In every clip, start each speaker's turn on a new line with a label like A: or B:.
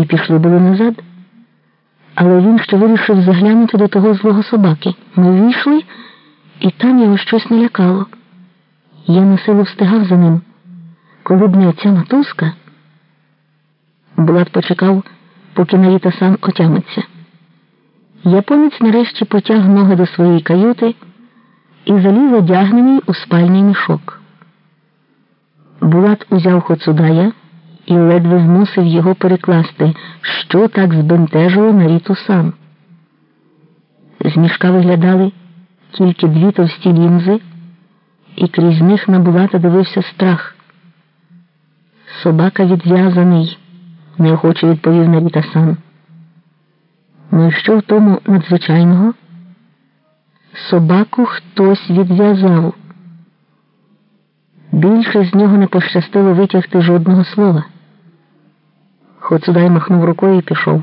A: і пішли були назад. Але він ще вирішив заглянути до того злого собаки. Ми війшли, і там його щось налякало. Я на силу встигав за ним. Коли б не оця мотузка, Булат почекав, поки Наріта сам отямиться. Японець нарешті потяг ноги до своєї каюти і заліз одягнений у спальний мішок. Булат узяв Хоцудая і ледве змусив його перекласти, що так збентежило Наріту сам. З мішка виглядали тільки дві товсті лінзи, і крізь них на Булата дивився страх. Собака відв'язаний, неохоче відповів Наріта сам. Ну і що в тому надзвичайного? Собаку хтось відв'язав. Більше з нього не пощастило витягти жодного слова. Хоцудай махнув рукою і пішов.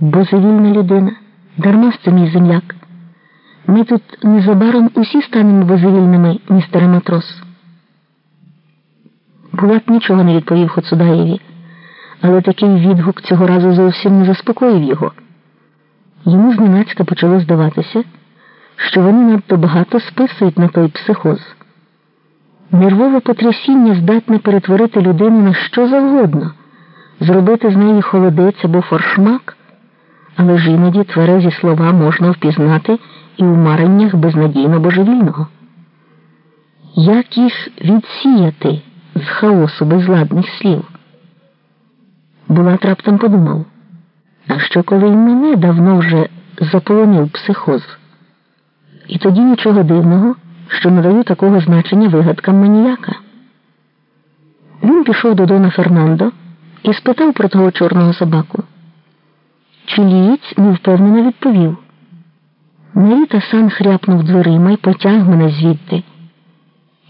A: Бозевільна людина, дарма це мій земляк. Ми тут незабаром усі станемо бозевільними, містере матрос. Булат нічого не відповів Хоцудаєві, але такий відгук цього разу зовсім не заспокоїв його. Йому зненацька почало здаватися, що вони надто багато списують на той психоз. Нервове потрясіння здатне перетворити людину на що завгодно, зробити з неї холодець або форшмак, але ж іноді тверезі слова можна впізнати і у мареннях безнадійно божевільного. Як їх відсіяти з хаосу безладних слів? Булат раптом подумав, а що коли й мене давно вже заполонив психоз? І тоді нічого дивного що надаю такого значення вигадкам маніяка. Він пішов до Дона Фернандо і спитав про того чорного собаку. Чилієць невпевнено відповів. Наріта сан хряпнув дверима і потяг мене звідти.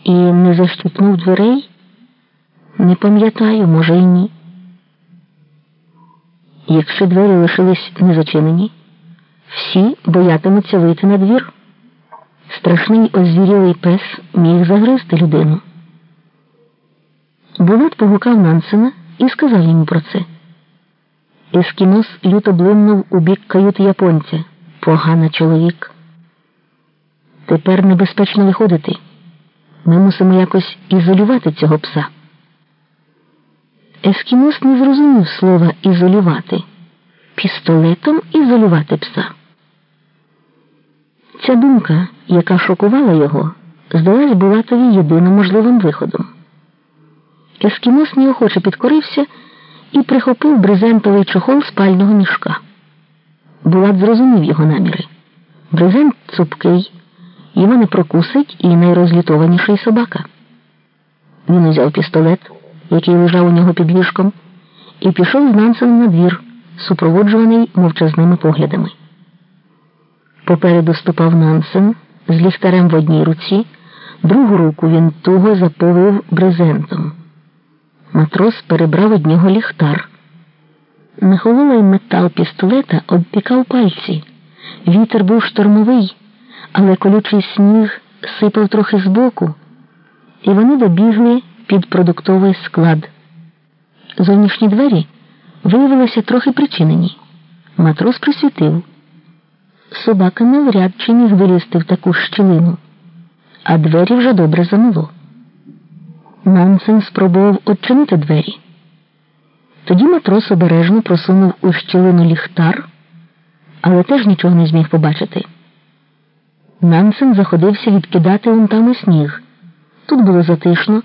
A: І не защипнув дверей? Не пам'ятаю, може, й ні. Якщо двері лишились незачинені, всі боятимуться вийти на двір страшний озвірілий пес міг загризти людину. Булат погукав Нансена і сказав йому про це. Ескімос люто блимнув у бік каюти японця. Погана чоловік. Тепер небезпечно виходити. Ми мусимо якось ізолювати цього пса. Ескімос не зрозумів слова ізолювати. Пістолетом ізолювати пса. Ця думка, яка шокувала його, здалась Булатові єдиним можливим виходом. Ескімос неохоче підкорився і прихопив брезентовий чохол спального мішка. Булат зрозумів його наміри. Брезент цупкий, його не прокусить і найрозлютованіший собака. Він узяв пістолет, який лежав у нього під ліжком, і пішов з Нансеном на двір, супроводжуваний мовчазними поглядами. Попереду ступав Нансен з ліхтарем в одній руці, другу руку він туго заповив брезентом. Матрос перебрав од нього ліхтар. Нахололий метал пістолета обпікав пальці. Вітер був штормовий, але колючий сніг сипав трохи збоку, і вони добігли під продуктовий склад. Зовнішні двері виявилися трохи причинені. Матрос присвітив собака навряд чи міг вилізти в таку щілину, а двері вже добре замило. Нансен спробував odчинити двері. Тоді матрос обережно просунув у щілину ліхтар, але теж нічого не зміг побачити. Нансен заходився відкидати унтами сніг. Тут було затишно,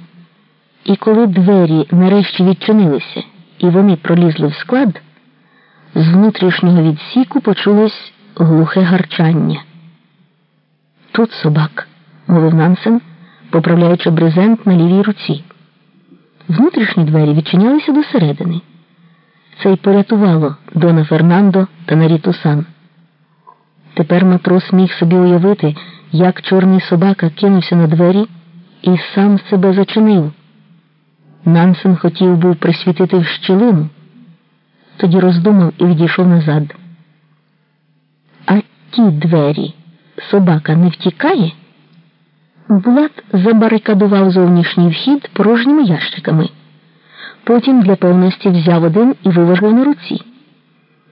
A: і коли двері нарешті відчинилися і вони пролізли в склад, з внутрішнього відсіку почулось глухе гарчання. Тут собак, мовив Нансен, поправляючи брезент на лівій руці. Внутрішні двері відчинялися досередини. Це й порятувало Дона Фернандо та Наріту Сан. Тепер матрос міг собі уявити, як чорний собака кинувся на двері і сам себе зачинив. Нансен хотів був присвітити в щілину, тоді роздумав і відійшов назад А ті двері собака не втікає? Булат забарикадував зовнішній вхід порожніми ящиками. Потім для певності взяв один і виважив на руці.